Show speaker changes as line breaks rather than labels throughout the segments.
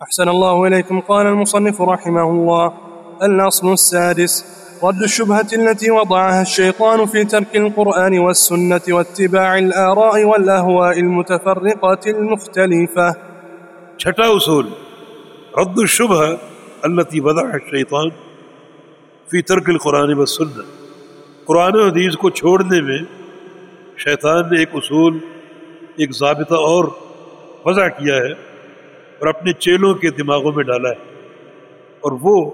أحسن الله إليكم. قال المصنف رحمه الله الأصل السادس رد الشبهة التي وضعها الشيطان في ترك القرآن والسنة واتباع الآراء والأهواء المتفرقة المختلفة.
شتى أصول رد الشبهة التي وضعها الشيطان في ترك القرآن والسنة. قرآن وحديث کو چھوڑنے میں شیطان نے ایک اصول ایک ضابطہ اور وضع کیا ہے۔ اور اپنے چیلوں کے دماغوں میں ڈالا ہے اور وہ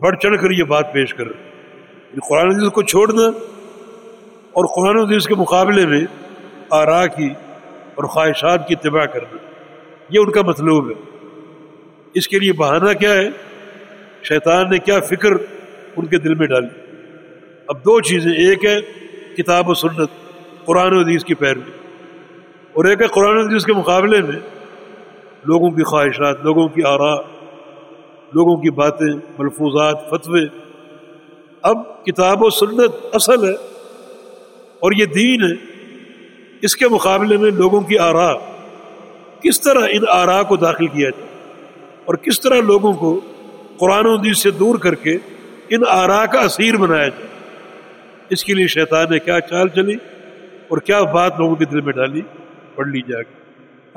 بڑھ چڑھ کر یہ بات پیش کر رہے یعنی قرآن حدیث کو چھوڑنا اور قرآن حدیث کے مقابلے میں آرا کی اور خواہشات کی اتباع کرنا، یہ ان کا مطلوب ہے۔ اس کے لیے بہانہ کیا ہے؟ شیطان نے کیا فکر ان کے دل میں ڈالی؟ اب دو چیزیں، ایک ہے کتاب و سنت، قرآن و حدیث کی پیروی۔ اور ایک ہے قرآن و حدیث کے مقابلے میں لوگوں کی خواہشات، لوگوں کی آرا، لوگوں کی باتیں، ملفوظات، فتوے۔ اب کتاب و سنت اصل ہے اور یہ دین ہے۔ اس کے مقابلے میں لوگوں کی آرا، کس طرح ان آرا کو داخل کیا جائے اور کس طرح لوگوں کو قرآن و حدیث سے دور کر کے ان آرا کا اسیر بنایا جائے۔ اس کے لیے شیطان نے کیا چال چلی اور کیا بات لوگوں کے دل میں ڈالی، پڑھ لی جائے گی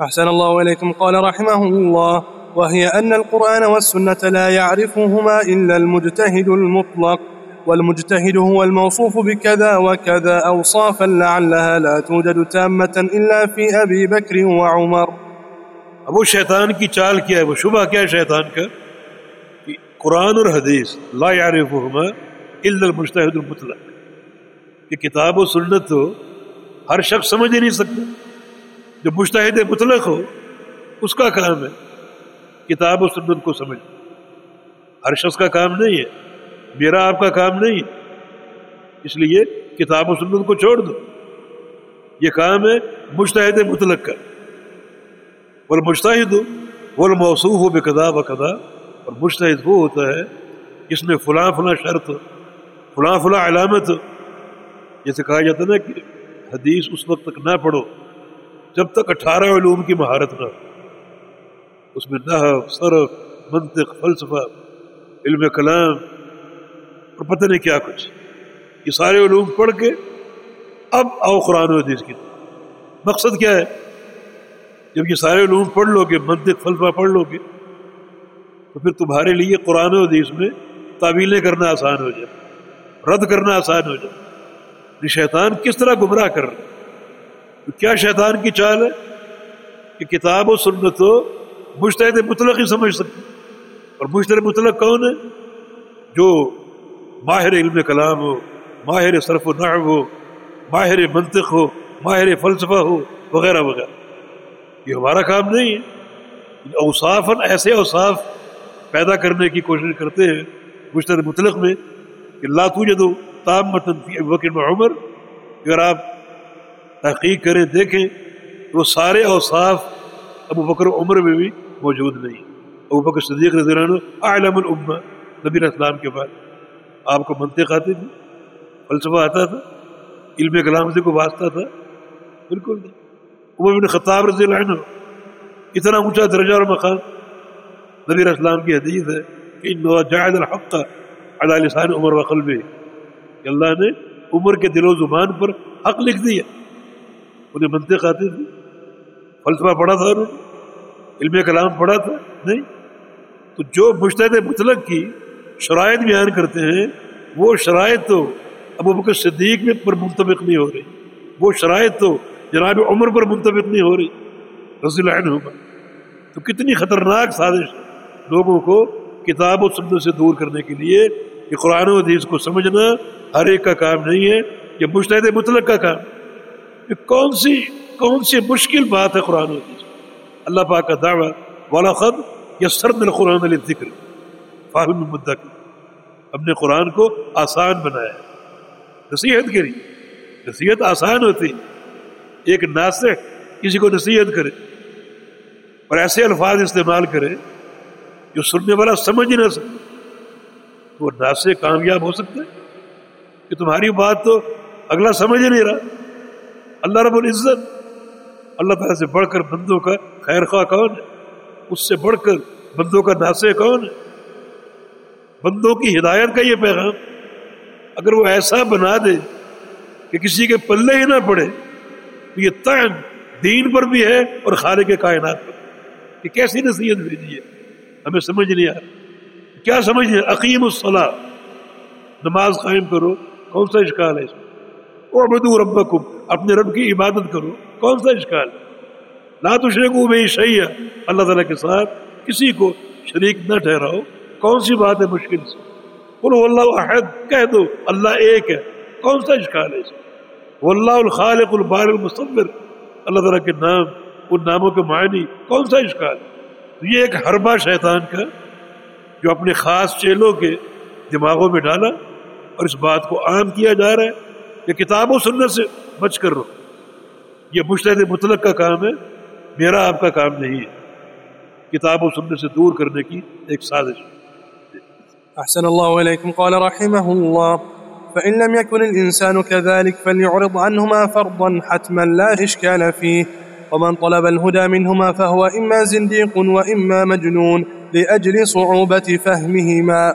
أحسن الله إليكم. قال رحمه الله وهي أن القرآن والسنة لا يعرفهما إلا المجتهد المطلق والمجتهد هو الموصوف بكذا وكذا أوصافا لعلها لا توجد تامة إلا في أبي بكر وعمر.
اب وہ شیطان کی چال کیا ہے وہ شبہ کیا ہے شیطان کا کہ قرآن اور حدیث لا يعرفهما إلا المجتهد المطلق. کہ کتاب و سنت تو ہر شخص سمجھ ہی نہیں سکتا جو مشتحد مطلق ہو، اس کا کام ہے کتاب و سنت کو سمجھ۔ ہر شخص کا کام نہیں ہے، میرا آپ کا کام نہیں ہے۔ اس لیے کتاب و سنت کو چھوڑ دو۔ یہ کام ہے مشتحد مطلق کا۔ اور مشتحد ہو وہ موصوف ہو بے قدا بقدا اور مشتحد وہ ہوتا ہے جس میں فلاں فلاں شرط ہو فلاں فلاں علامت۔ ہو جیسے کہا جاتا ہے نا کہ حدیث اس وقت تک نہ پڑھو۔ جب تک اٹھارہ علوم کی مہارت نہ اس میں نہ صرف، منطق، فلسفہ، علم کلام اور پتہ نہیں کیا کچھ۔ یہ سارے علوم پڑھ کے اب آؤ قرآن و حدیث کی مقصد کیا ہے؟ جب یہ سارے علوم پڑھ لو گے، منطق، فلسفہ پڑھ لو گے، تو پھر تمہارے لیے قرآن و حدیث میں تعویلیں کرنا آسان ہو جائے، رد کرنا آسان ہو جائے۔ یہ شیطان کس طرح گمراہ کر رہا تو کیا شیطان کی چال ہے کہ کتاب و سنت ہو مشتحد مطلق ہی سمجھ سکتے اور مشتر مطلق کون ہے؟ جو ماہر علم کلام ہو، ماہر صرف و نحو ہو، ماہر منطق ہو، ماہر فلسفہ ہو، وغیرہ وغیرہ۔ یہ ہمارا کام نہیں ہے۔ اوصافاً ایسے اوصاف پیدا کرنے کی کوشش کرتے ہیں مشتر مطلق میں کہ لا توجد تام متن فی وکر عمر، اگر آپ تحقیق کریں دیکھیں تو وہ سارے اوصاف ابو بکر عمر میں بھی موجود نہیں۔ ابو بکر صدیق رضی اللہ عنہ عالم العما نبی اسلام کے بعد۔ آپ کو منطق آتی تھی؟ فلسفہ آتا تھا؟ علم کلام سے کو واسطہ تھا؟ بالکل نہیں۔ عمر بن خطاب رضی اللہ عنہ، اتنا اونچا درجہ اور مقام۔ نبی اسلام کی حدیث ہے کہ جاہد الحق علی لسان عمر و قلبی اللہ نے عمر کے دل و زبان پر حق لکھ دیا۔ انہیں منطق آتی تھی۔ فلسفہ پڑھا تھا انہوں نے علم کلام پڑھا تھا، نہیں۔ تو جو مشتحد مطلق کی شرائط بیان کرتے ہیں، وہ شرائط تو ابو بکر صدیق میں پر منطبق نہیں ہو رہی۔ وہ شرائط تو جناب عمر پر منطبق نہیں ہو رہی، رضی اللہ عنہ تو کتنی خطرناک سازش لوگوں کو کتاب و سنت سے دور کرنے کے لیے کہ قرآن و حدیث کو سمجھنا ہر ایک کا کام نہیں ہے، یہ مشتحد مطلق کا کام۔ کہ کون سی کون سی مشکل بات ہے قرآن حدیث اللہ پاک کا دعویٰ والا خد یا سرد القرآن علیہ ذکر فاہم مدک ہم نے قرآن کو آسان بنایا نصیحت کری۔ نصیحت آسان ہوتی ایک ناسخ کسی کو نصیحت کرے۔ اور ایسے الفاظ استعمال کرے جو سننے والا سمجھ ہی نہ سکے۔ وہ ناسخ کامیاب ہو سکتے کہ تمہاری بات تو اگلا سمجھ ہی نہیں رہا۔ اللہ رب العزت۔ اللہ تعالیٰ سے بڑھ کر بندوں کا خیر خواہ کون ہے؟ اس سے بڑھ کر بندوں کا ناسے کون ہے؟ بندوں کی ہدایت کا یہ پیغام۔ اگر وہ ایسا بنا دے کہ کسی کے پلے ہی نہ پڑے، تو یہ تعین دین پر بھی ہے اور خالق کے کائنات پر۔ کہ کیسی نصیحت بھیجی ہے؟ ہمیں سمجھ نہیں آ رہا۔ کیا سمجھ نہیں عقیم الصلاح نماز قائم کرو۔ کون سا اشکال ہے اس میں؟ اور بدو ربکم۔ اپنے رب کی عبادت کرو۔ کون سا اشکال؟ ہے لا تشرکو بے شیء اللہ تعالیٰ کے ساتھ کسی کو شریک نہ ٹھہراؤ۔ کون سی بات ہے مشکل سے قل اللہ احد۔ کہہ دو، اللہ ایک ہے۔ کون سا اشکال ہے اس میں؟ واللہ الخالق البار المصور۔ اللہ تعالیٰ کے نام، ان ناموں کے معنی کون سا اشکال تو یہ ایک حربہ شیطان کا جو اپنے خاص چیلوں کے دماغوں میں ڈالا اور اس بات کو عام کیا جا رہا ہے۔ کہ کتاب و سنت سے بچ کر رہو یہ مشتہد مطلق کا کام ہے میرا آپ کا کام نہیں ہے کتاب و سنت سے دور کرنے کی ایک سازش
أحسن الله إليكم قال رحمه الله فإن لم يكن الإنسان كذلك فليعرض عنهما فرضا حتما لا إشكال فيه ومن طلب الهدى منهما فهو إما زنديق وإما مجنون لأجل صعوبة فهمهما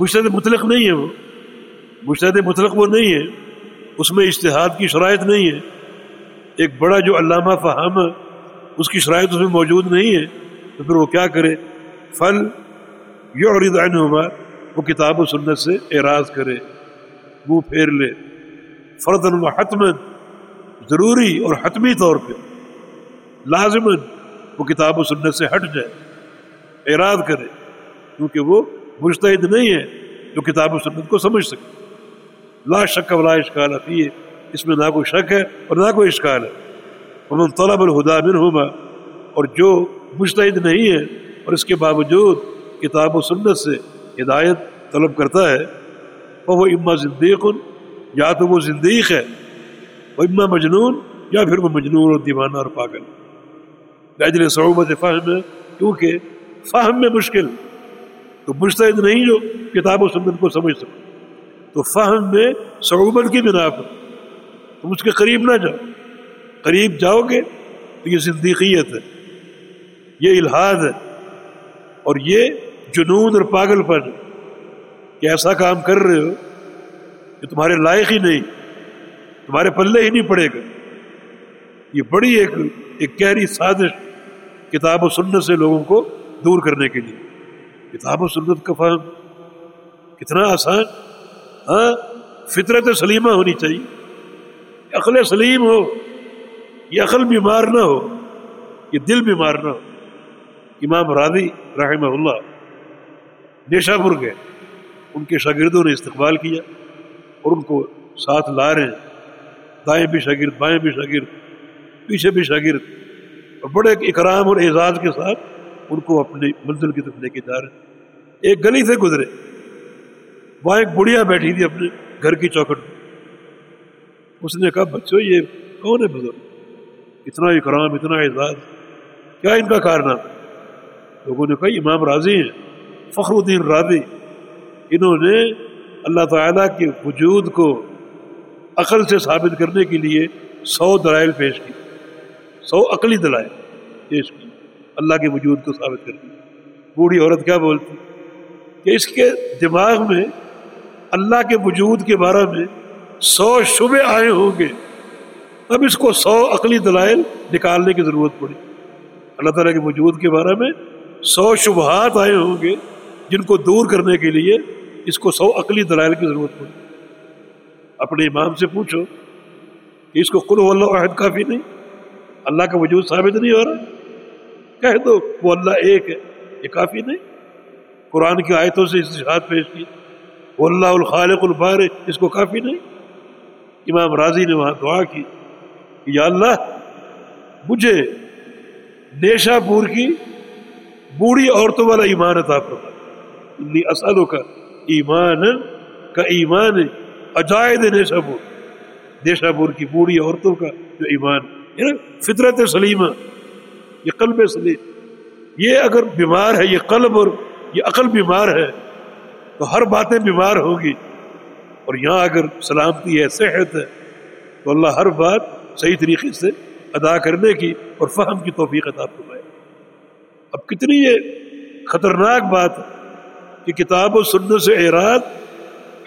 مشتد مطلق نہیں ہے وہ۔ مشتد مطلق وہ نہیں ہے۔ اس میں اشتہاد کی شرائط نہیں ہے۔ ایک بڑا جو علامہ فہم اس کی شرائط اس میں موجود نہیں ہے۔ تو پھر وہ کیا کرے؟ فل یعرض عنہما، وہ کتاب و سنت سے اعراض کرے۔ منہ پھیر لے۔ فردن و حتمن ضروری اور حتمی طور پہ۔ لازمن وہ کتاب و سنت سے ہٹ جائے۔ اعراض کرے۔ کیونکہ وہ مجتہد نہیں ہے جو کتاب و سنت کو سمجھ سکے لا شک ولا اشکال فی، اس میں نہ کوئی شک ہے اور نہ کوئی اشکال ہے۔ ومن طلب الہدا منہما، اور جو مجتہد نہیں ہے اور اس کے باوجود کتاب و سنت سے ہدایت طلب کرتا ہے اور وہ اما زندیق، یا تو وہ زندیق ہے وہ اما مجنون، یا پھر وہ مجنون اور دیوانہ اور پاگل۔ لاجل صعوبت فہم ہے کیونکہ فہم میں مشکل۔ تو مستعد نہیں جو کتاب و سنت کو سمجھ سکے تو فہم میں صعوبت کی بنا پر تم اس کے قریب نہ جاؤ۔ قریب جاؤ گے تو یہ صدیقیت ہے۔ یہ الحاد ہے۔ اور یہ جنون اور پاگل پن کہ ایسا کام کر رہے ہو کہ تمہارے لائق ہی نہیں، تمہارے پلے ہی نہیں پڑے گا۔ یہ بڑی ایک ایک گہری سازش کتاب و سنت سے لوگوں کو دور کرنے کے لیے۔ کتاب و سنت کا فہم کتنا آسان ہاں؟ فطرت سلیمہ ہونی چاہیے۔ عقل سلیم ہو، یہ عقل بیمار نہ ہو، یہ دل بیمار نہ ہو۔ امام راضی رحمہ اللہ نیشا پور گئے۔ ان کے شاگردوں نے استقبال کیا اور ان کو ساتھ لا رہے ہیں۔ دائیں بھی شاگرد، بائیں بھی شاگرد، پیچھے بھی شاگرد اور بڑے اکرام اور اعزاز کے ساتھ ان کو اپنی منزل کی طرف لے کے جا رہے ہیں۔ ایک گلی سے گزرے۔ وہاں ایک بڑھیا بیٹھی تھی اپنے گھر کی چوکٹ میں اس نے کہا، بچوں، یہ کون ہے بزرگ؟ اتنا اکرام، اتنا اعزاز، کیا ان کا کارنامہ لوگوں نے کہا، امام راضی ہیں، فخر الدین راضی۔ انہوں نے اللہ تعالیٰ کے وجود کو عقل سے ثابت کرنے کے لیے سو دلائل پیش کی سو عقلی دلائل پیش کی اللہ کے وجود کو ثابت کر بوڑھی عورت کیا بولتی؟ کہ اس کے دماغ میں اللہ کے وجود کے بارے میں سو شبے آئے ہوں گے۔ تب اس کو سو عقلی دلائل نکالنے کی ضرورت پڑی۔ اللہ تعالیٰ کے وجود کے بارے میں سو شبہات آئے ہوں گے جن کو دور کرنے کے لیے اس کو سو عقلی دلائل کی ضرورت پڑی۔ اپنے امام سے پوچھو کہ اس کو قل اللہ عہد کافی نہیں، اللہ کا وجود ثابت نہیں ہو رہا۔ کہہ دو، وہ اللہ ایک ہے۔ یہ کافی نہیں۔ قرآن کی آیتوں سے استشاد پیش کی۔ وہ اللہ الخالق البار اس کو کافی نہیں۔ امام راضی نے وہاں دعا کی کہ یا اللہ، مجھے نیشا پور کی بوڑھی عورتوں والا ایمان عطا فرما۔ انی اسالوں کا ایمان کا ایمان عجائد نیشا پور۔ نیشا پور کی بوڑھی عورتوں کا جو ایمان یعنی فطرت سلیمہ۔ یہ قلب سلیم یہ اگر بیمار ہے، یہ قلب اور یہ عقل بیمار ہے، تو ہر باتیں بیمار ہوگی۔ اور یہاں اگر سلامتی ہے، صحت ہے، تو اللہ ہر بات صحیح طریقے سے ادا کرنے کی اور فہم کی توفیق عطا فرمائے۔ اب کتنی یہ خطرناک بات ہے کہ کتاب و سنت سے اعراض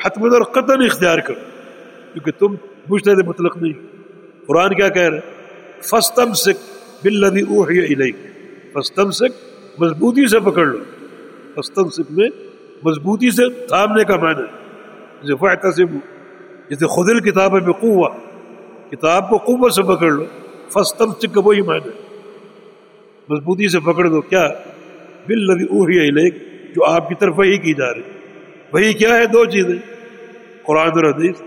حتم اور قطن اختیار کرو، کیونکہ تم مجتہد مطلق نہیں۔ قرآن کیا کہہ رہے فستم سکھ بلدی اوہ علیک فستم سکھ مضبوطی سے پکڑ لو. فستم سکھ میں مضبوطی سے تھامنے کا معنی جیسے فائدہ سے جیسے خدل کتاب ہے بقوا کتاب کو قوت سے پکڑ لو فستم سکھ کا وہی معنی مضبوطی سے پکڑ دو کیا؟ بلدی اوہ علیک جو آپ کی طرف وہی کی جا رہی وہی کیا ہے؟ دو چیزیں۔ قرآن اور حدیث۔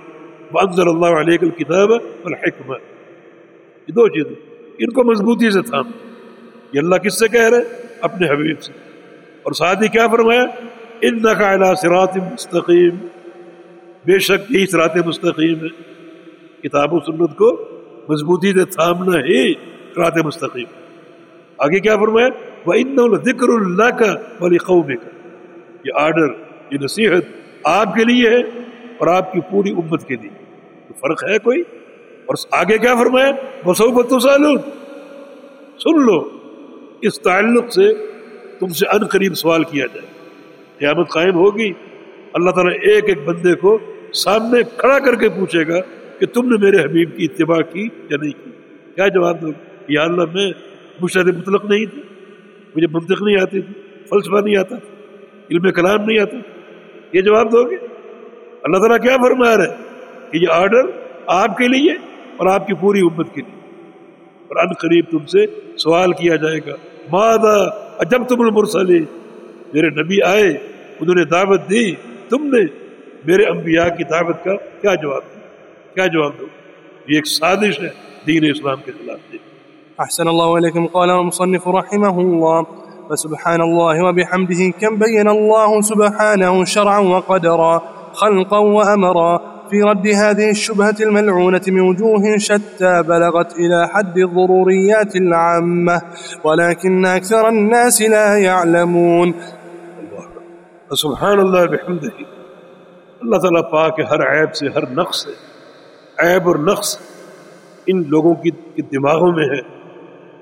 بنظر اللہ علیہ الکتاب الحکمہ یہ دو چیزیں۔ ان کو مضبوطی سے تھام۔ یہ اللہ کس سے کہہ رہے اپنے حبیب سے۔ اور ساتھ ہی کیا فرمایا؟ ان نقا سرات مستقیم۔ بے شک یہی سرات مستقیم ہے۔ کتاب و سنت کو مضبوطی سے تھامنا ہی سرات مستقیم۔ آگے کیا فرمایا؟ وہ ان ذکر اللہ کا بلی قوم کا یہ آرڈر، یہ نصیحت آپ کے لیے ہے اور آپ کی پوری امت کے لیے۔ فرق ہے کوئی؟ اور آگے کیا فرمایا؟ بسو بتو سن لو، اس تعلق سے تم سے ان قریب سوال کیا جائے۔ قیامت قائم ہوگی۔ اللہ تعالیٰ ایک ایک بندے کو سامنے کھڑا کر کے پوچھے گا کہ تم نے میرے حبیب کی اتباع کی یا نہیں کی۔ کیا جواب دو یا اللہ، میں مشرد مطلق نہیں تھی۔ مجھے منطق نہیں آتی تھی، فلسفہ نہیں آتا علم کلام نہیں آتا یہ جواب دو گے؟ اللہ تعالیٰ کیا فرما رہا ہے کہ یہ آرڈر آپ کے لیے اور آپ کی پوری امت کے لیے۔ اور ان قریب تم سے سوال کیا جائے گا مادا جب تم المرسلی میرے نبی آئے، انہوں نے دعوت دی، تم نے میرے انبیاء کی دعوت کا کیا جواب دیا؟ کیا جواب دو؟ یہ ایک سازش ہے دین اسلام کے خلاف دی
أحسن الله إليكم قال المصنف رحمه الله، فسبحان الله وبحمده، كم بين الله سبحانه شرعا وقدرا، خلقا وأمرا في رد هذه الشبهة الملعونة من وجوه شتى بلغت إلى حد الضروريات العامة ولكن أكثر الناس لا يعلمون.
سبحان اللہ بحمد اللہ تعالیٰ پاک ہر عیب سے ہر نقص عیب اور نقص ان لوگوں کی دماغوں میں ہے.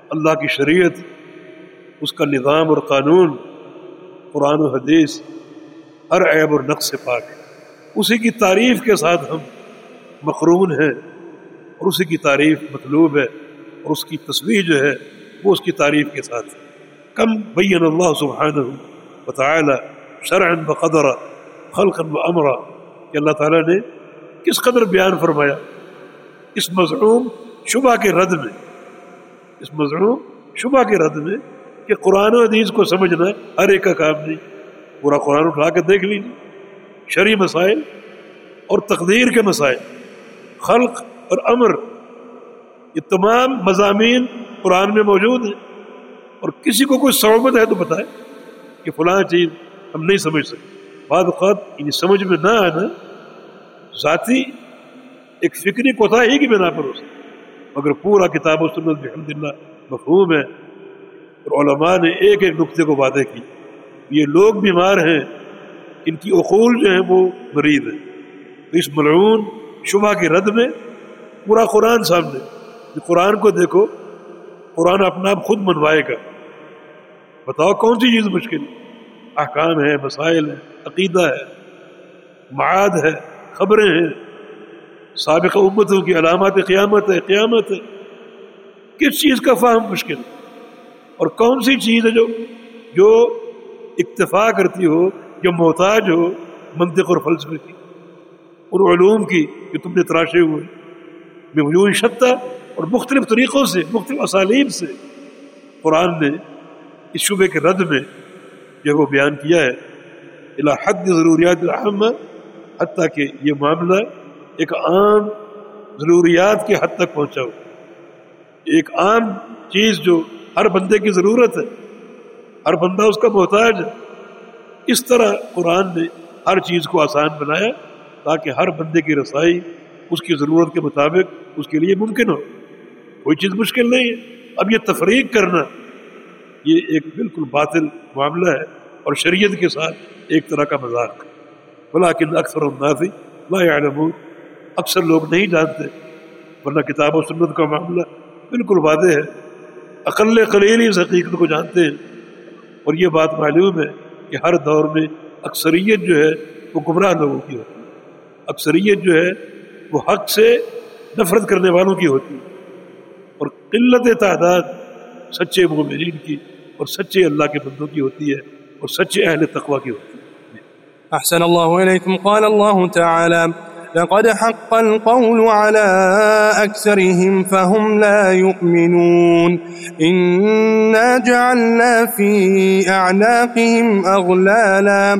اللہ کی شریعت اس کا نظام اور قانون قرآن و حدیث ہر عیب اور نقص سے پاک ہے. اسی کی تعریف کے ساتھ ہم مقرون ہیں اور اسی کی تعریف مطلوب ہے اور اس کی تصویر جو ہے وہ اس کی تعریف کے ساتھ کم بین اللہ سبحانہ بطالہ شرعن بقدر خلقا و امرا۔ کہ اللہ تعالیٰ نے کس قدر بیان فرمایا؟ اس مضموم شبہ کے رد میں۔ اس مضموم شبہ کے رد میں کہ قرآن و حدیث کو سمجھنا ہر ایک کا کام نہیں۔ پورا قرآن اٹھا کے دیکھ لیجیے شرعی مسائل اور تقدیر کے مسائل، خلق اور امر، یہ تمام مضامین قرآن میں موجود ہیں۔ اور کسی کو کوئی صعوبت ہے تو بتائے کہ فلاں چیز ہم نہیں سمجھ سکتے۔ بعض اوقات انہیں سمجھ میں نہ آنا ذاتی ایک فکری کوتا ہی کی بنا پر ہو سکتا مگر پورا کتاب و سنت الحمد للہ مفہوم ہے۔ اور علماء نے ایک ایک نقطے کو وعدے کی یہ لوگ بیمار ہیں۔ ان کی اقول جو ہیں وہ مریض ہیں تو اس ملعون شبہ کے رد میں پورا قرآن سامنے۔ قرآن کو دیکھو، قرآن اپنا آپ خود منوائے گا۔ بتاؤ کون سی چیز مشکل؟ احکام ہے مسائل ہے عقیدہ ہے، معاد ہے، خبریں ہیں۔ سابق امتوں کی علامات قیامت ہے قیامت ہے۔ کس چیز کا فہم مشکل؟ اور کون سی چیز ہے جو جو اکتفا کرتی ہو جو محتاج ہو، منطق اور فلسفے کی اور علوم کی، جو تم نے تراشے ہوئے۔ میں شتہ اور مختلف طریقوں سے، مختلف اسالیب سے۔ قرآن نے اس شعبے کے رد میں جو وہ بیان کیا ہے الحد ضروریات الحمد حتیٰ کہ یہ معاملہ ایک عام ضروریات کے حد تک پہنچا ہو۔ ایک عام چیز جو ہر بندے کی ضرورت ہے۔ ہر بندہ اس کا محتاج ہے۔ اس طرح قرآن نے ہر چیز کو آسان بنایا تاکہ ہر بندے کی رسائی اس کی ضرورت کے مطابق اس کے لیے ممکن ہو۔ کوئی چیز مشکل نہیں ہے۔ اب یہ تفریق کرنا یہ ایک بالکل باطل معاملہ ہے اور شریعت کے ساتھ ایک طرح کا مذاق بلاکن اکثر النافی لا يعلمون۔ اکثر لوگ نہیں جانتے، ورنہ کتاب و سنت کا معاملہ بالکل واضح ہے۔ اقل قلیل اس حقیقت کو جانتے ہیں۔ اور یہ بات معلوم ہے کہ ہر دور میں اکثریت جو ہے وہ گمراہ لوگوں کی ہوتی ہے۔ اکثریت جو ہے وہ حق سے نفرت کرنے والوں کی ہوتی ہے۔ اور قلت تعداد سچے مومنین کی اور سچے اللہ کے بندوں کی ہوتی ہے اور سچے اہل تقوی کی ہوتی ہے۔
احسن اللہ علیکم۔ قال اللہ تعالی لقد حق القول على أكثرهم فهم لا يؤمنون. إنا جعلنا في أعناقهم أغلالا.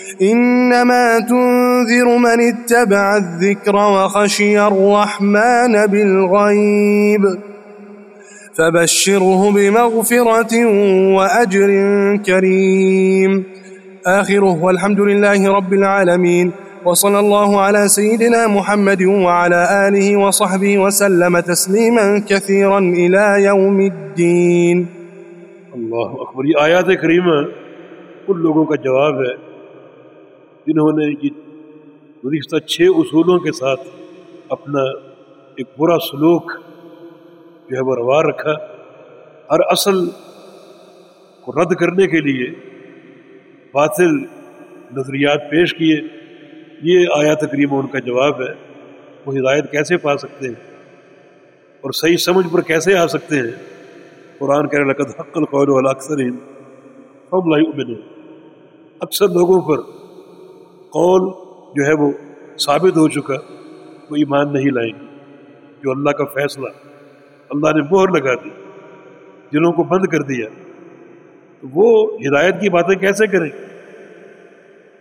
إنما تنذر من اتبع الذكر وخشي الرحمن بالغيب فبشره بمغفرة وأجر كريم. آخره والحمد لله رب العالمين وصلى الله على سيدنا محمد وعلى آله وصحبه وسلم تسليما كثيرا إلى يوم الدين.
اکبر یہ آیات کریمہ ان لوگوں کا جواب ہے جنہوں نے یہ گزشتہ چھ اصولوں کے ساتھ اپنا ایک برا سلوک جو ہے وہ روا رکھا ہر اصل کو رد کرنے کے لیے باطل نظریات پیش کیے۔ یہ آیا تقریباً ان کا جواب ہے۔ وہ ہدایت کیسے پا سکتے ہیں؟ اور صحیح سمجھ پر کیسے آ سکتے ہیں؟ قرآن کہنے لقد حق القول والا اکثر ہم لائی اکثر لوگوں پر قول جو ہے وہ ثابت ہو چکا وہ ایمان نہیں لائیں گے، جو اللہ کا فیصلہ، اللہ نے مہر لگا دی، دلوں کو بند کر دیا۔ تو وہ ہدایت کی باتیں کیسے کریں؟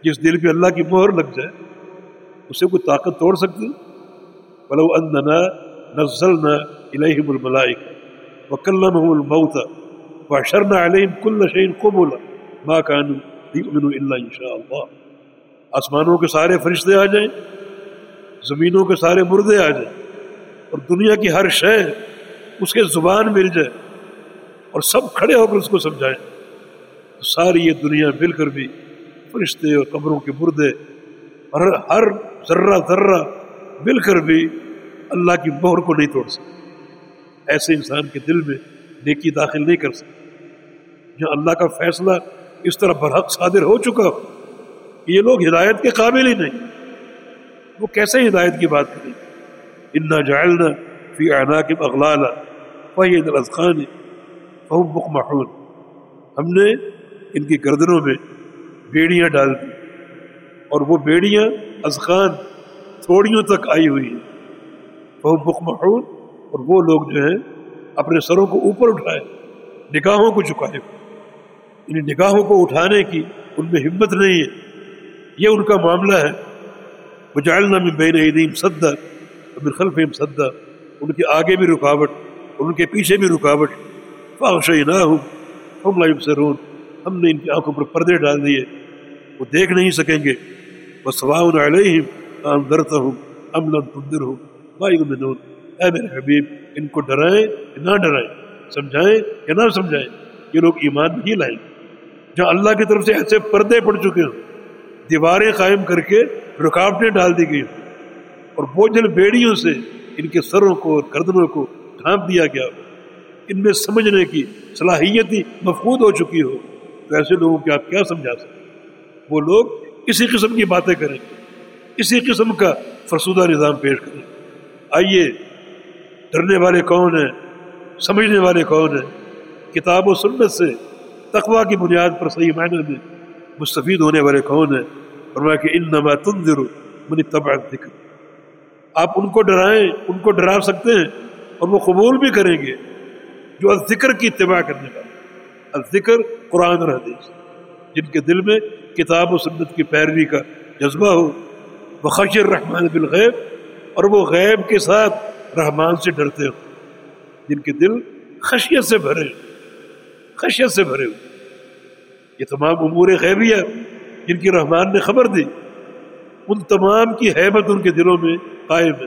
جس دل پہ اللہ کی مہر لگ جائے، اسے کوئی طاقت توڑ سکتی؟ بلو اندنا نزلنا الیہم الملائک وکلمہم الموت وحشرنا علیہم کل شیء قبولا ما كانوا یؤمنوا الا ان شاء اللہ۔ آسمانوں کے سارے فرشتے آ جائیں، زمینوں کے سارے مردے آ جائیں، اور دنیا کی ہر شے اس کے زبان مل جائے اور سب کھڑے ہو کر اس کو سمجھائیں۔ تو ساری یہ دنیا مل کر بھی فرشتے اور قبروں کے مردے اور ہر ذرہ ذرہ مل کر بھی اللہ کی مہر کو نہیں توڑ سکتے۔ ایسے انسان کے دل میں نیکی داخل نہیں کر سکتے۔ جہاں اللہ کا فیصلہ اس طرح برحق صادر ہو چکا ہو یہ لوگ ہدایت کے قابل ہی نہیں۔ وہ کیسے ہدایت کی بات کریں؟ انا جائلنا فی آنا کے اغلال فہید الزخان فہم ہم نے ان کی گردنوں میں بیڑیاں ڈال دی اور وہ بیڑیاں ازخان تھوڑیوں تک آئی ہوئی ہیں۔ بہت مخمحون اور وہ لوگ جو ہیں اپنے سروں کو اوپر اٹھائے، نگاہوں کو چکائے ان یعنی نگاہوں کو اٹھانے کی ان میں ہمت نہیں ہے۔ یہ ان کا معاملہ ہے۔ بجالنا میں بین عیدیم صدا من خلفہم صدا ان کے آگے بھی رکاوٹ، ان کے پیچھے بھی رکاوٹ۔ فاغشیناہم ہم لا یبصرون ہم نے ان کی آنکھوں پر پردے ڈال دیے، وہ دیکھ نہیں سکیں گے۔ وہ سواؤن علیہم ام درتہم ام لم تنذرہم ما یؤمنون اے میرے حبیب، ان کو ڈرائیں کہ نہ ڈرائیں؟ سمجھائیں کہ نہ سمجھائیں؟ یہ لوگ ایمان نہیں لائیں۔ گے جہاں اللہ کی طرف سے ایسے پردے پڑ چکے ہوں دیواریں قائم کر کے رکاوٹیں ڈال دی گئی۔ اور بوجھل بیڑیوں سے ان کے سروں کو اور گردنوں کو ڈھانپ دیا گیا۔ ان میں سمجھنے کی صلاحیت ہی مفقود ہو چکی ہو۔ تو ایسے لوگوں کی آپ کیا سمجھا سکتے وہ لوگ اسی قسم کی باتیں کریں۔ اسی قسم کا فرسودہ نظام پیش کریں۔ آئیے، ڈرنے والے کون ہیں؟ سمجھنے والے کون ہیں؟ کتاب و سنت سے تقوا کی بنیاد پر صحیح معنی میں مستفید ہونے والے کون ہیں؟ فرمایا کہ ان نما تنظر منی تبع ذکر آپ ان کو ڈرائیں، ان کو ڈرا سکتے ہیں اور وہ قبول بھی کریں گے جو ذکر کی اتباع کرنے والے ذکر قرآن اور حدیث، جن کے دل میں کتاب و سنت کی پیروی کا جذبہ ہو۔ وہ خشر رحمان بالغیب، اور وہ غیب کے ساتھ رحمان سے ڈرتے ہوں۔ جن کے دل خشیت سے بھرے، خشیت سے بھرے ہوئے یہ تمام امور غیبیہ جن کی رحمان نے خبر دی۔ ان تمام کی حیبت ان کے دلوں میں قائم ہے۔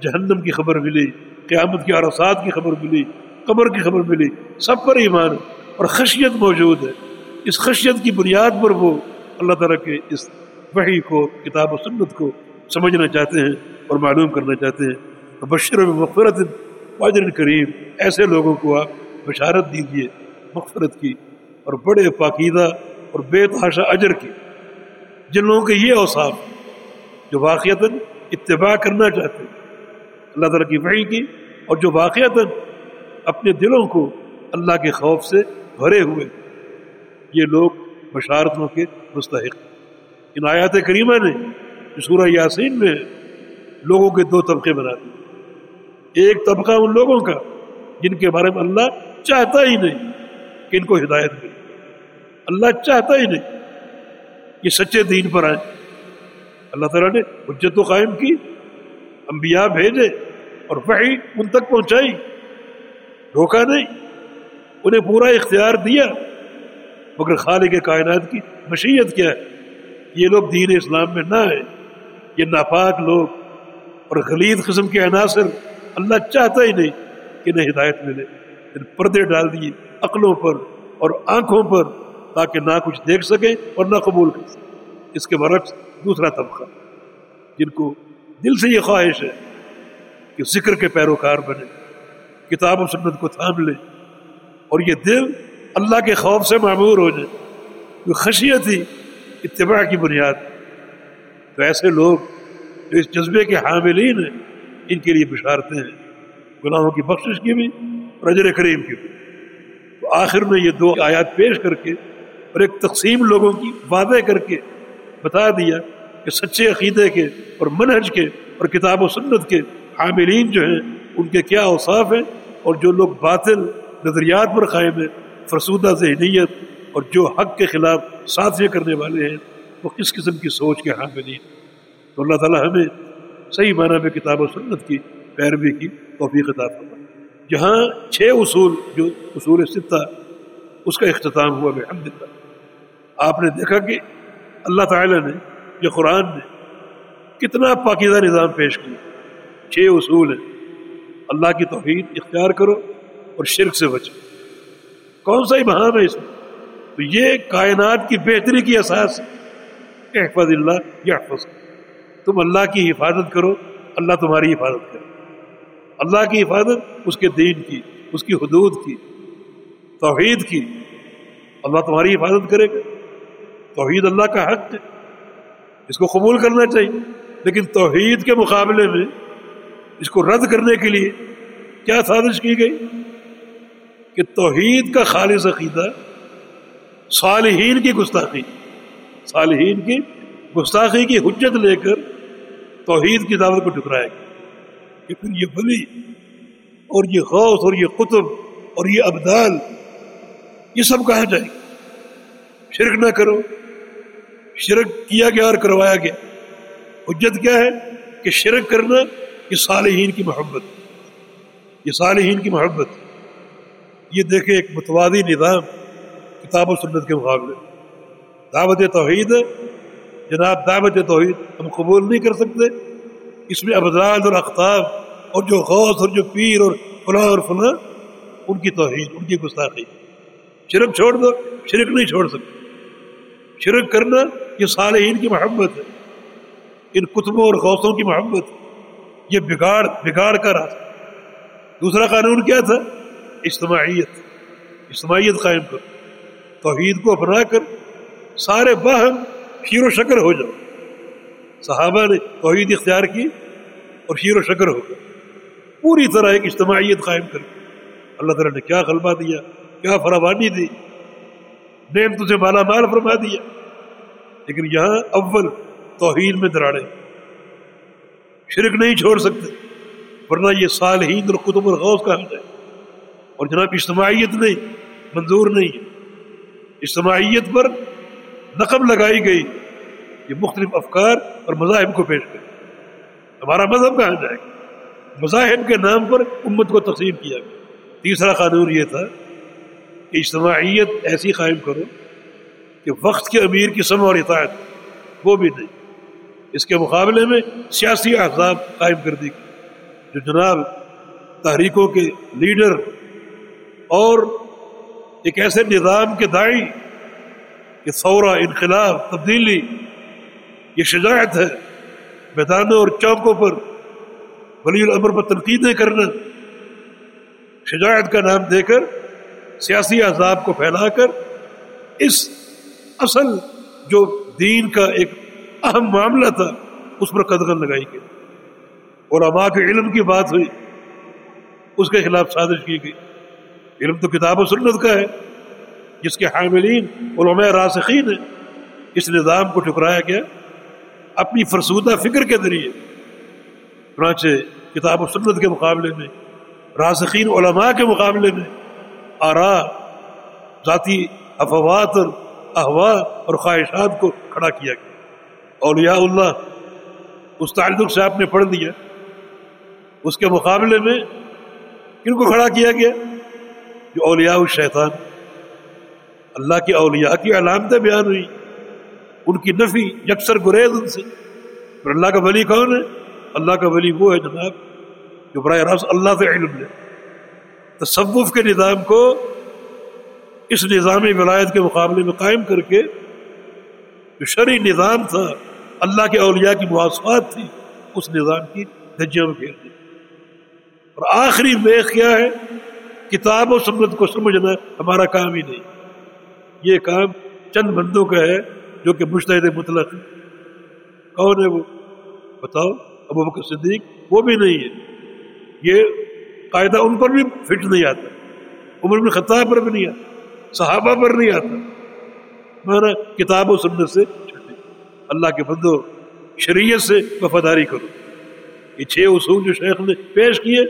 جہنم کی خبر ملی، قیامت کی عرصات کی خبر ملی، قبر کی خبر ملی، سب پر ایمان اور خشیت موجود ہے۔ اس خشیت کی بنیاد پر وہ اللہ تعالیٰ کے اس وحی کو، کتاب و سنت کو سمجھنا چاہتے ہیں اور معلوم کرنا چاہتے ہیں۔ بشر میں مغفرت واجر کریم، ایسے لوگوں کو آپ بشارت دیجیے مغفرت کی۔ اور بڑے پاکیدہ اور بے تحاشا اجر کی جن لوگوں کے یہ اوصاف جو واقعات اتباع کرنا چاہتے ہیں۔ اللہ تعالیٰ کی وحی کی اور جو واقعات اپنے دلوں کو اللہ کے خوف سے بھرے ہوئے یہ لوگ بشارتوں کے مستحق ان آیات کریمہ نے سورہ یاسین میں لوگوں کے دو طبقے بنا دیے۔ ایک طبقہ ان لوگوں کا جن کے بارے میں اللہ چاہتا ہی نہیں کہ ان کو ہدایت ملے۔ اللہ چاہتا ہی نہیں کہ سچے دین پر آئیں اللہ تعالیٰ نے حجت و قائم کی، انبیاء بھیجے اور وحی ان تک پہنچائی۔ روکا نہیں، انہیں پورا اختیار دیا۔ مگر خالق کائنات کی مشیت کیا ہے؟ یہ لوگ دین اسلام میں نہ آئے۔ یہ ناپاک لوگ اور غلیظ قسم کے عناصر اللہ چاہتا ہی نہیں کہ انہیں ہدایت ملے۔ پردے ڈال دیے، عقلوں پر اور آنکھوں پر۔ تاکہ نہ کچھ دیکھ سکیں اور نہ قبول کر سکیں اس کے برعکس دوسرا طبقہ، جن کو دل سے یہ خواہش ہے کہ ذکر کے پیروکار بنے، کتاب و سنت کو تھام لے اور یہ دل اللہ کے خوف سے معمور ہو جائے۔ جو خشیت ہی اتباع کی بنیاد تو ایسے لوگ جو اس جذبے کے حاملین ہیں، ان کے لیے بشارتیں ہیں۔ گناہوں کی بخشش کی بھی اور اجر کریم کی بھی۔ تو آخر میں یہ دو آیات پیش کر کے اور ایک تقسیم لوگوں کی وعدے کر کے بتا دیا کہ سچے عقیدے کے اور منہج کے اور کتاب و سنت کے حاملین جو ہیں، ان کے کیا اوصاف ہیں؟ اور جو لوگ باطل نظریات پر قائم ہیں، فرسودہ ذہنیت اور جو حق کے خلاف ساتھیاں کرنے والے ہیں، وہ کس قسم کی سوچ کے حاملین تو اللہ تعالیٰ ہمیں صحیح معنی میں کتاب و سنت کی پیروی کی توفیق عطا فرما جہاں چھ اصول، جو اصول سطح اس کا اختتام ہوا بحمد اللہ آپ نے دیکھا کہ اللہ تعالیٰ نے یہ قرآن نے کتنا پاکیزہ نظام پیش کیا۔ چھ اصول ہیں۔ اللہ کی توحید اختیار کرو اور شرک سے بچو۔ کون سا امہام ہے اس میں؟ تو یہ کائنات کی بہتری کی اساس ہے۔ احفظ اللہ یا حفظ تم اللہ کی حفاظت کرو، اللہ تمہاری حفاظت کرے۔ اللہ کی حفاظت اس کے دین کی، اس کی حدود کی، توحید کی۔ اللہ تمہاری حفاظت کرے گا۔ توحید اللہ کا حق ہے۔ اس کو قبول کرنا چاہیے۔ لیکن توحید کے مقابلے میں اس کو رد کرنے کے لیے کیا سازش کی گئی؟ کہ توحید کا خالص عقیدہ صالحین کی گستاخی، صالحین کی گستاخی کی حجت لے کر توحید کی دعوت کو ٹکرائے گا کہ پھر یہ بلی اور یہ غوث اور یہ قطب اور یہ ابدال، یہ سب کہاں جائے گا شرک نہ کرو۔ شرک کیا گیا اور کروایا گیا۔ حجت کیا ہے؟ کہ شرک کرنا یہ صالحین کی محبت۔ یہ صالحین کی محبت۔ یہ دیکھیں ایک متوازی نظام کتاب و سنت کے مقابلے۔ دعوت توحید جناب، دعوت توحید ہم قبول نہیں کر سکتے۔ اس میں ابزاد اور اختاب اور جو غوث اور جو پیر اور فلاں اور فلاں، ان کی توحید، ان کی گستاخی۔ شرک چھوڑ دو، شرک نہیں چھوڑ سکتے۔ شرک کرنا یہ صالحین کی محبت ہے، ان کتبوں اور غوثوں کی محبت یہ بگاڑ بگاڑ کا راستہ دوسرا قانون کیا تھا؟ اجتماعیت۔ اجتماعیت قائم کر۔ توحید کو اپنا کر، سارے باہم شیر و شکر ہو جاؤ۔ صحابہ نے توحید اختیار کی اور شیر و شکر ہو گیا پوری طرح ایک اجتماعیت قائم کر۔ کے اللہ تعالیٰ نے کیا غلبہ دیا، کیا فراوانی دی۔ نیم تجھے مالا مال فرما دیا۔ لیکن یہاں اول توحید میں دراڑے شرک نہیں چھوڑ سکتے، ورنہ یہ صالحین اور قطب الغوث کہا جائے اور جناب، اجتماعیت نہیں، منظور نہیں ہے۔ اجتماعیت پر نقب لگائی گئی۔ یہ مختلف افکار اور مذاہب کو پیش کرے۔ ہمارا مذہب کہاں جائے گا؟ مذاہب کے نام پر امت کو تقسیم کیا گیا۔ تیسرا قانون یہ تھا کہ اجتماعیت ایسی قائم کرو کہ وقت کے امیر کی سم اور اطاعت، وہ بھی نہیں۔ اس کے مقابلے میں سیاسی احزاب قائم کر دی جو جناب تحریکوں کے لیڈر اور ایک ایسے نظام کے دائی کہ سورا انقلاب تبدیلی، یہ شجاعت ہے۔ میدانوں اور چوکوں پر ولی الامر پر تنقیدیں کرنا، شجاعت کا نام دے کر سیاسی احزاب کو پھیلا کر اس اصل جو دین کا ایک اہم معاملہ تھا، اس پر قدغن لگائی گئی۔ اور اما کے علم کی بات ہوئی، اس کے خلاف سازش کی گئی۔ علم تو کتاب و سنت کا ہے، جس کے حاملین علماء راسخین ہیں۔ اس نظام کو ٹھکرایا گیا اپنی فرسودہ فکر کے ذریعے۔ چنانچہ کتاب و سنت کے مقابلے میں، راسخین علماء کے مقابلے میں آرا، ذاتی افوات اور احوا اور خواہشات کو کھڑا کیا گیا۔ اولیاء اللہ اس تعلق سے آپ نے پڑھ دیا اس کے مقابلے میں کن کو کھڑا کیا گیا؟ جو اولیاء الشیطان۔ اللہ کی اولیاء کی علامتیں بیان ہوئی۔ ان کی نفی یکسر گریز ان سے۔ پھر اللہ کا ولی کون ہے؟ اللہ کا ولی وہ ہے جناب جو براہ راست اللہ سے علم لے۔ تصوف کے نظام کو اس نظامی ولایت کے مقابلے میں قائم کر کے جو شرعی نظام تھا، اللہ کے اولیاء کی مواصفات تھی، اس نظام کی دھجیاں میں پھیر دی۔ اور آخری میخ کیا ہے؟ کتاب و سنت کو سمجھنا ہمارا کام ہی نہیں۔ یہ کام چند بندوں کا ہے جو کہ مشتحد مطلق کون ہے وہ؟ بتاؤ، ابو بکر صدیق؟ وہ بھی نہیں ہے۔ یہ قاعدہ ان پر بھی فٹ نہیں آتا۔ عمر بن خطاب پر بھی نہیں آتا۔ صحابہ پر نہیں آتا۔ مانا کتاب و سنت سے چھٹی اللہ کے بندو، شریعت سے وفاداری کرو۔ یہ چھ اصول جو شیخ نے پیش کیے،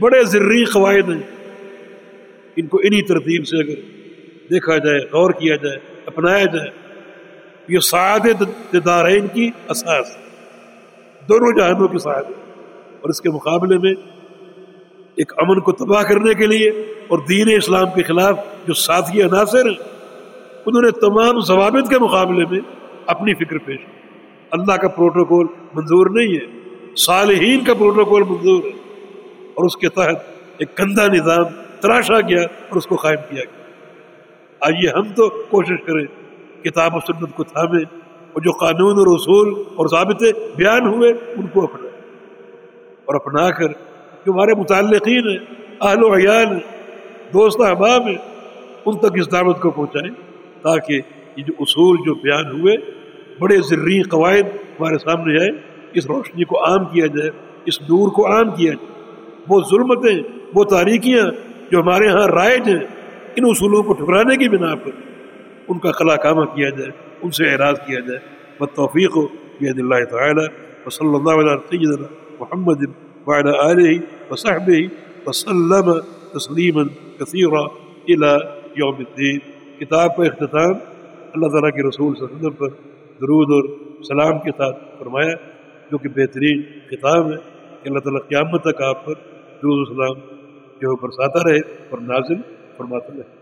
بڑے ذری قواعد ہیں۔ ان کو انہی ترتیب سے اگر دیکھا جائے، غور کیا جائے، اپنایا جائے، یہ سعاد دارین کی اساس دونوں جہانوں کی سعادت اور اس کے مقابلے میں ایک امن کو تباہ کرنے کے لیے اور دین اسلام کے خلاف جو ساتھی عناصر ہیں، انہوں نے تمام ضوابط کے مقابلے میں اپنی فکر پیش کی۔ اللہ کا پروٹوکول منظور نہیں ہے، صالحین کا پروٹوکول منظور ہے۔ اور اس کے تحت ایک گندا نظام تراشا گیا اور اس کو قائم کیا گیا۔ آئیے ہم تو کوشش کریں، کتاب و سنت کو تھامیں اور جو قانون اور اصول اور ضابطے بیان ہوئے، ان کو اپنا اور اپنا کر جو ہمارے متعلقین ہیں، اہل و عیال ہیں، دوست احباب ہیں، ان تک اس دعوت کو پہنچائیں تاکہ یہ جو اصول، جو بیان ہوئے، بڑے ذری قواعد ہمارے سامنے آئے، اس روشنی کو عام کیا جائے، اس نور کو عام کیا جائے۔ وہ ظلمتیں وہ تاریکیاں جو ہمارے ہاں رائج ہیں، ان اصولوں کو ٹھکرانے کی بنا پر ان کا خلا کامہ کیا جائے، ان سے اعراض کیا جائے۔ بد توفیق ہو بید اللہ تعالیٰ، وصلی اللہ علیہ سیدنا محمد وعلى آله وصحبه وسلم تسلیما كثيرا الى یوم الدین کتاب کا اختتام، اللہ تعالیٰ کے رسول صلی اللہ علیہ وسلم پر درود اور سلام کے ساتھ فرمایا، جو کہ بہترین کتاب ہے کہ اللہ تعالیٰ قیامت تک آپ پر درود و سلام جو برساتا رہے اور نازل فرماتا رہے۔